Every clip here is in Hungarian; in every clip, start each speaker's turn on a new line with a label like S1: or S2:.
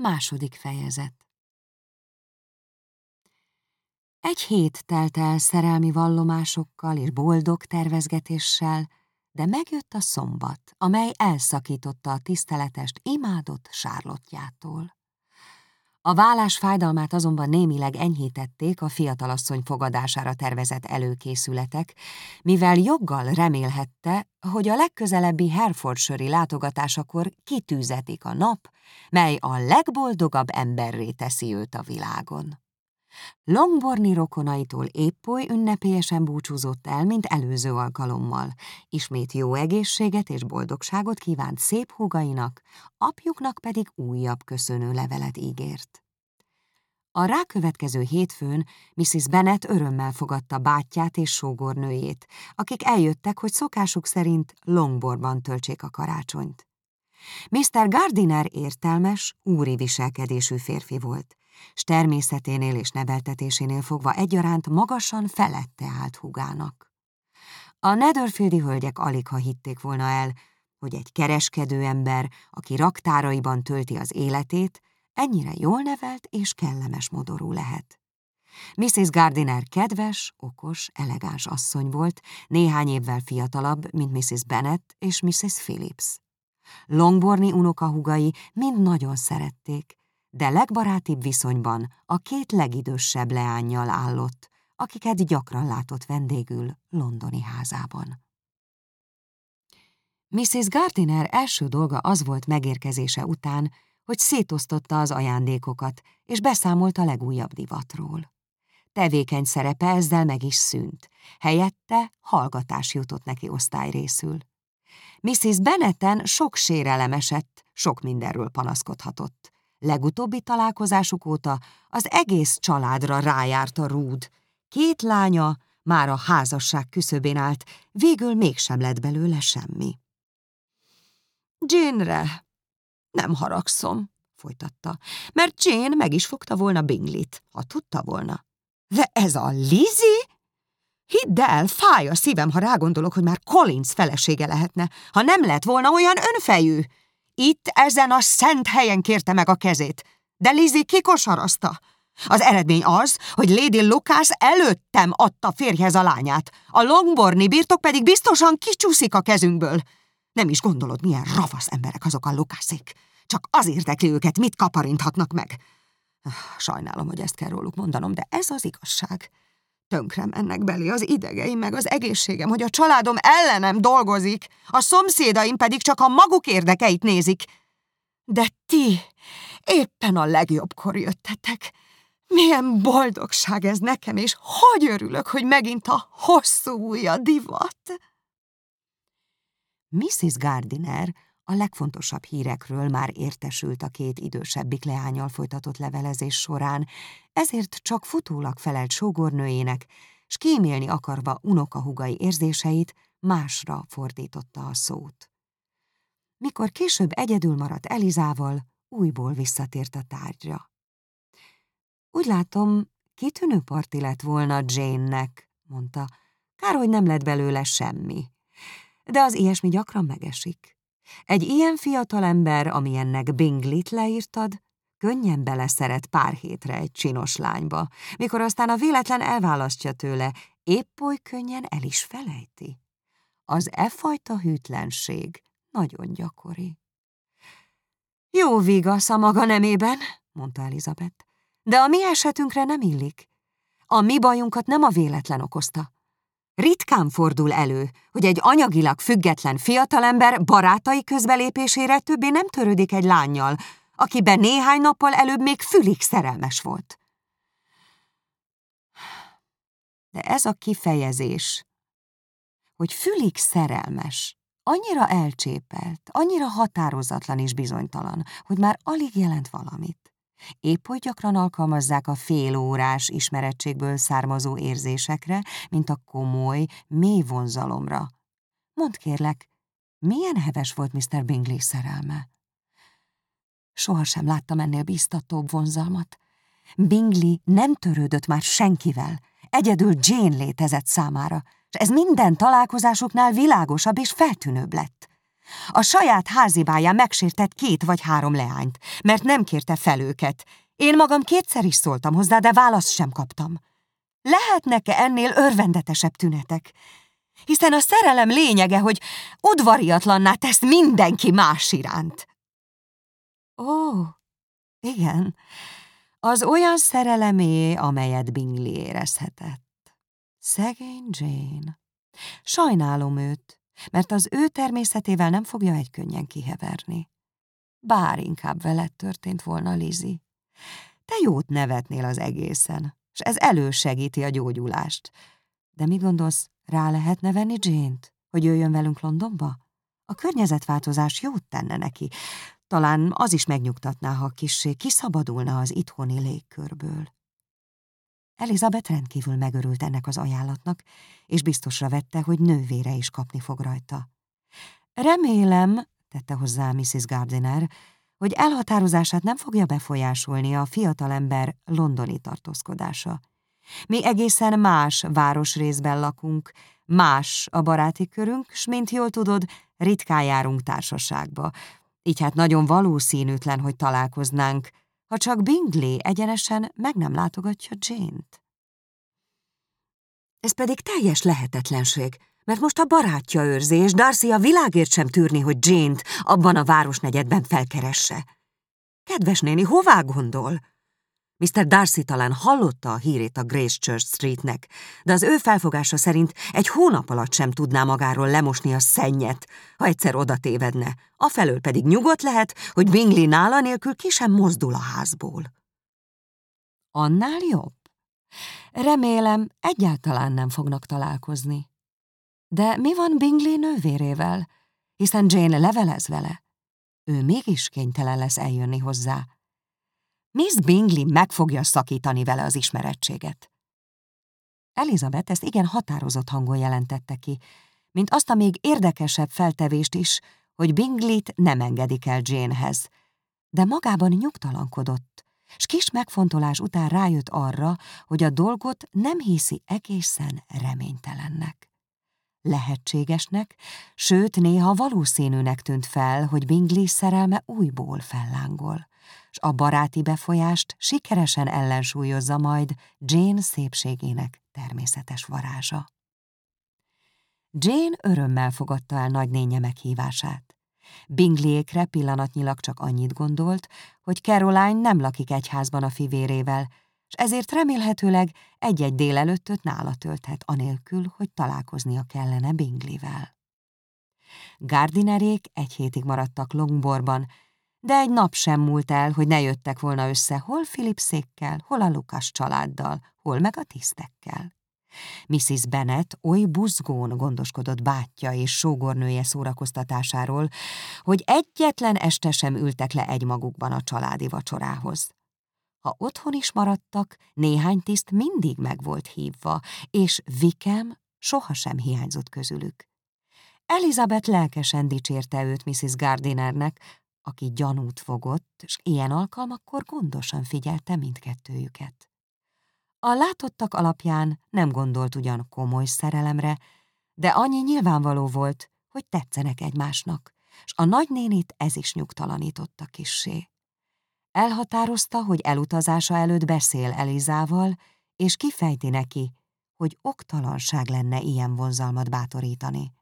S1: Második fejezet Egy hét telt el szerelmi vallomásokkal és boldog tervezgetéssel, de megjött a szombat, amely elszakította a tiszteletest imádott sárlottjától. A vállás fájdalmát azonban némileg enyhítették a fiatalasszony fogadására tervezett előkészületek, mivel joggal remélhette, hogy a legközelebbi Herefordshire látogatásakor kitűzetik a nap, mely a legboldogabb emberré teszi őt a világon. Longborni rokonaitól épp oly ünnepélyesen búcsúzott el, mint előző alkalommal. Ismét jó egészséget és boldogságot kívánt szép húgainak, apjuknak pedig újabb köszönő levelet ígért. A rákövetkező hétfőn Mrs. Bennet örömmel fogadta bátyját és sógornőjét, akik eljöttek, hogy szokásuk szerint Longborban töltsék a karácsonyt. Mr. Gardiner értelmes, úri viselkedésű férfi volt, s természeténél és neveltetésénél fogva egyaránt magasan felette állt húgának. A Netherfieldi hölgyek alig ha hitték volna el, hogy egy kereskedő ember, aki raktáraiban tölti az életét, ennyire jól nevelt és kellemes modorú lehet. Mrs. Gardiner kedves, okos, elegáns asszony volt, néhány évvel fiatalabb, mint Mrs. Bennet és Mrs. Phillips. Longborni unokahugai mind nagyon szerették, de legbarátibb viszonyban a két legidősebb leányjal állott, akiket gyakran látott vendégül londoni házában. Mrs. Gardiner első dolga az volt megérkezése után, hogy szétosztotta az ajándékokat, és beszámolt a legújabb divatról. Tevékeny szerepe ezzel meg is szűnt, helyette hallgatás jutott neki osztályrészül. Mrs. Bennetten sok sérelem esett, sok mindenről panaszkodhatott. Legutóbbi találkozásuk óta az egész családra rájárt a rúd. Két lánya már a házasság küszöbén állt, végül mégsem lett belőle semmi. Jane-re nem haragszom, folytatta, mert Jane meg is fogta volna Binglit, ha tudta volna. De ez a Lizzie? Hidd el, fáj a szívem, ha rágondolok, hogy már Collins felesége lehetne, ha nem lett volna olyan önfejű. Itt, ezen a szent helyen kérte meg a kezét, de Lizzie kikosarazta. Az eredmény az, hogy Lady Lucas előttem adta férjhez a lányát, a Longborni birtok pedig biztosan kicsúszik a kezünkből. Nem is gondolod, milyen ravasz emberek azok a Lukászék. Csak az érdekli őket, mit kaparinthatnak meg. Sajnálom, hogy ezt kell róluk mondanom, de ez az igazság. Tönkre mennek belé az idegeim meg az egészségem, hogy a családom ellenem dolgozik, a szomszédaim pedig csak a maguk érdekeit nézik. De ti éppen a legjobbkor jöttetek. Milyen boldogság ez nekem, és hogy örülök, hogy megint a hosszú új a divat. Mrs. Gardiner a legfontosabb hírekről már értesült a két idősebbik leányal folytatott levelezés során, ezért csak futólag felelt sógornőjének, s kímélni akarva unokahugai érzéseit, másra fordította a szót. Mikor később egyedül maradt Elizával, újból visszatért a tárgyra. Úgy látom, kitűnő parti lett volna Jane-nek, mondta. Kár, hogy nem lett belőle semmi. De az ilyesmi gyakran megesik. Egy ilyen fiatal ember, amilyennek Binglit leírtad, könnyen beleszeret pár hétre egy csinos lányba, mikor aztán a véletlen elválasztja tőle, épp oly könnyen el is felejti. Az e fajta hűtlenség nagyon gyakori. Jó vigasz a maga nemében, mondta Elizabeth, de a mi esetünkre nem illik. A mi bajunkat nem a véletlen okozta. Ritkán fordul elő, hogy egy anyagilag független fiatalember barátai közbelépésére többé nem törődik egy lányjal, akiben néhány nappal előbb még fülig szerelmes volt. De ez a kifejezés, hogy fülig szerelmes, annyira elcsépelt, annyira határozatlan és bizonytalan, hogy már alig jelent valamit. Épp hogy gyakran alkalmazzák a félórás ismerettségből származó érzésekre, mint a komoly, mély vonzalomra. Mondd kérlek, milyen heves volt Mr. Bingley szerelme? Sohasem láttam ennél biztatóbb vonzalmat. Bingley nem törődött már senkivel, egyedül Jane létezett számára, és ez minden találkozásuknál világosabb és feltűnőbb lett. A saját házibáján megsértett két vagy három leányt, mert nem kérte fel őket. Én magam kétszer is szóltam hozzá, de választ sem kaptam. Lehetnek-e ennél örvendetesebb tünetek? Hiszen a szerelem lényege, hogy udvariatlanná tesz mindenki más iránt. Ó, igen, az olyan szerelemé, amelyet Bingley érezhetett. Szegény Jane. Sajnálom őt, mert az ő természetével nem fogja egy könnyen kiheverni. Bár inkább veled történt volna, Lizi. Te jót nevetnél az egészen, és ez elősegíti a gyógyulást. De mit gondolsz, rá lehetne venni Jane-t, hogy jöjjön velünk Londonba? A környezetváltozás jót tenne neki. Talán az is megnyugtatná, ha kissé kiszabadulna az itthoni légkörből. Elizabeth rendkívül megörült ennek az ajánlatnak, és biztosra vette, hogy nővére is kapni fog rajta. Remélem, tette hozzá Mrs. Gardiner, hogy elhatározását nem fogja befolyásolni a fiatalember londoni tartózkodása. Mi egészen más városrészben lakunk, más a baráti körünk, s mint jól tudod, ritkán járunk társaságba, így hát nagyon valószínűtlen, hogy találkoznánk, ha csak Bingley egyenesen meg nem látogatja Jane-t. Ez pedig teljes lehetetlenség, mert most a barátja őrzi, és Darcy a világért sem tűrni, hogy Jane-t abban a városnegyedben felkeresse. Kedves néni, hová gondol? Mr. Darcy talán hallotta a hírét a Grace Church Streetnek, de az ő felfogása szerint egy hónap alatt sem tudná magáról lemosni a szennyet, ha egyszer oda tévedne. Afelől pedig nyugodt lehet, hogy Bingley nála nélkül ki sem mozdul a házból. Annál jobb? Remélem, egyáltalán nem fognak találkozni. De mi van Bingley nővérével? Hiszen Jane levelez vele. Ő mégis kénytelen lesz eljönni hozzá. Miss Bingley meg fogja szakítani vele az ismerettséget. Elizabeth ezt igen határozott hangon jelentette ki, mint azt a még érdekesebb feltevést is, hogy Bingley-t nem engedik el Janehez, de magában nyugtalankodott, s kis megfontolás után rájött arra, hogy a dolgot nem hiszi egészen reménytelennek. Lehetségesnek, sőt néha valószínűnek tűnt fel, hogy Bingley szerelme újból fellángol s a baráti befolyást sikeresen ellensúlyozza majd Jane szépségének természetes varázsa. Jane örömmel fogadta el nagynénye meghívását. Bingleyékre pillanatnyilag csak annyit gondolt, hogy Caroline nem lakik egyházban a fivérével, és ezért remélhetőleg egy-egy délelőttöt nála tölthet, anélkül, hogy találkoznia kellene Bingleyvel. Gardinerék egy hétig maradtak Longborban, de egy nap sem múlt el, hogy ne jöttek volna össze hol Philipszékkel, hol a Lukas családdal, hol meg a tisztekkel. Mrs. Bennet oly buzgón gondoskodott bátyja és sógornője szórakoztatásáról, hogy egyetlen este sem ültek le egymagukban a családi vacsorához. Ha otthon is maradtak, néhány tiszt mindig meg volt hívva, és Vikem sohasem hiányzott közülük. Elizabeth lelkesen dicsérte őt Mrs. Gardinernek, aki gyanút fogott, és ilyen alkalmakkor gondosan figyelte mindkettőjüket. A látottak alapján nem gondolt ugyan komoly szerelemre, de annyi nyilvánvaló volt, hogy tetszenek egymásnak, s a nagynénit ez is nyugtalanította kissé. Elhatározta, hogy elutazása előtt beszél Elizával, és kifejti neki, hogy oktalanság lenne ilyen vonzalmat bátorítani.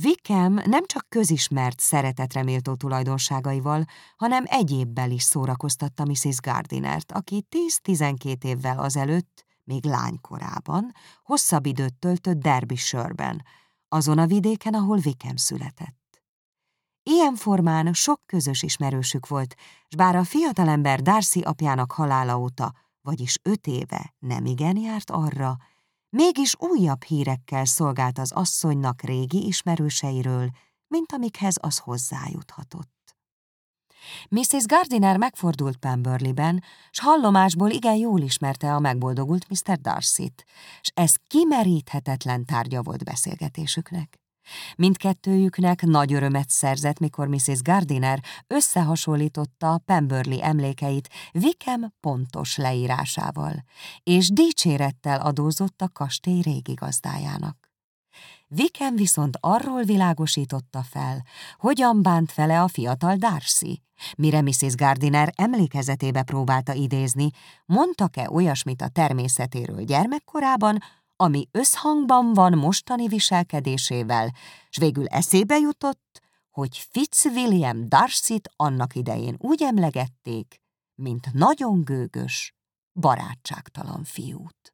S1: Vikem nem csak közismert szeretetreméltó tulajdonságaival, hanem egyébbel is szórakoztatta Mrs. Gardinert, aki 10-12 évvel azelőtt, még lánykorában, hosszabb időt töltött Derbyshire-ben, azon a vidéken, ahol Vikem született. Ilyen formán sok közös ismerősük volt, s bár a fiatalember Darcy apjának halála óta, vagyis öt éve nem igen járt arra, mégis újabb hírekkel szolgált az asszonynak régi ismerőseiről, mint amikhez az hozzájuthatott. Mrs. Gardiner megfordult Pemberley-ben, s hallomásból igen jól ismerte a megboldogult Mr. Darcy-t, s ez kimeríthetetlen tárgya volt beszélgetésüknek. Mindkettőjüknek nagy örömet szerzett, mikor Mrs. Gardiner összehasonlította Pemberley emlékeit Vikem pontos leírásával, és dicsérettel adózott a kastély régi gazdájának. Viken viszont arról világosította fel, hogyan bánt fele a fiatal Darcy. Mire Mrs. Gardiner emlékezetébe próbálta idézni, mondtak-e olyasmit a természetéről gyermekkorában, ami összhangban van mostani viselkedésével, s végül eszébe jutott, hogy Fitzwilliam Darcy-t annak idején úgy emlegették, mint nagyon gőgös, barátságtalan fiút.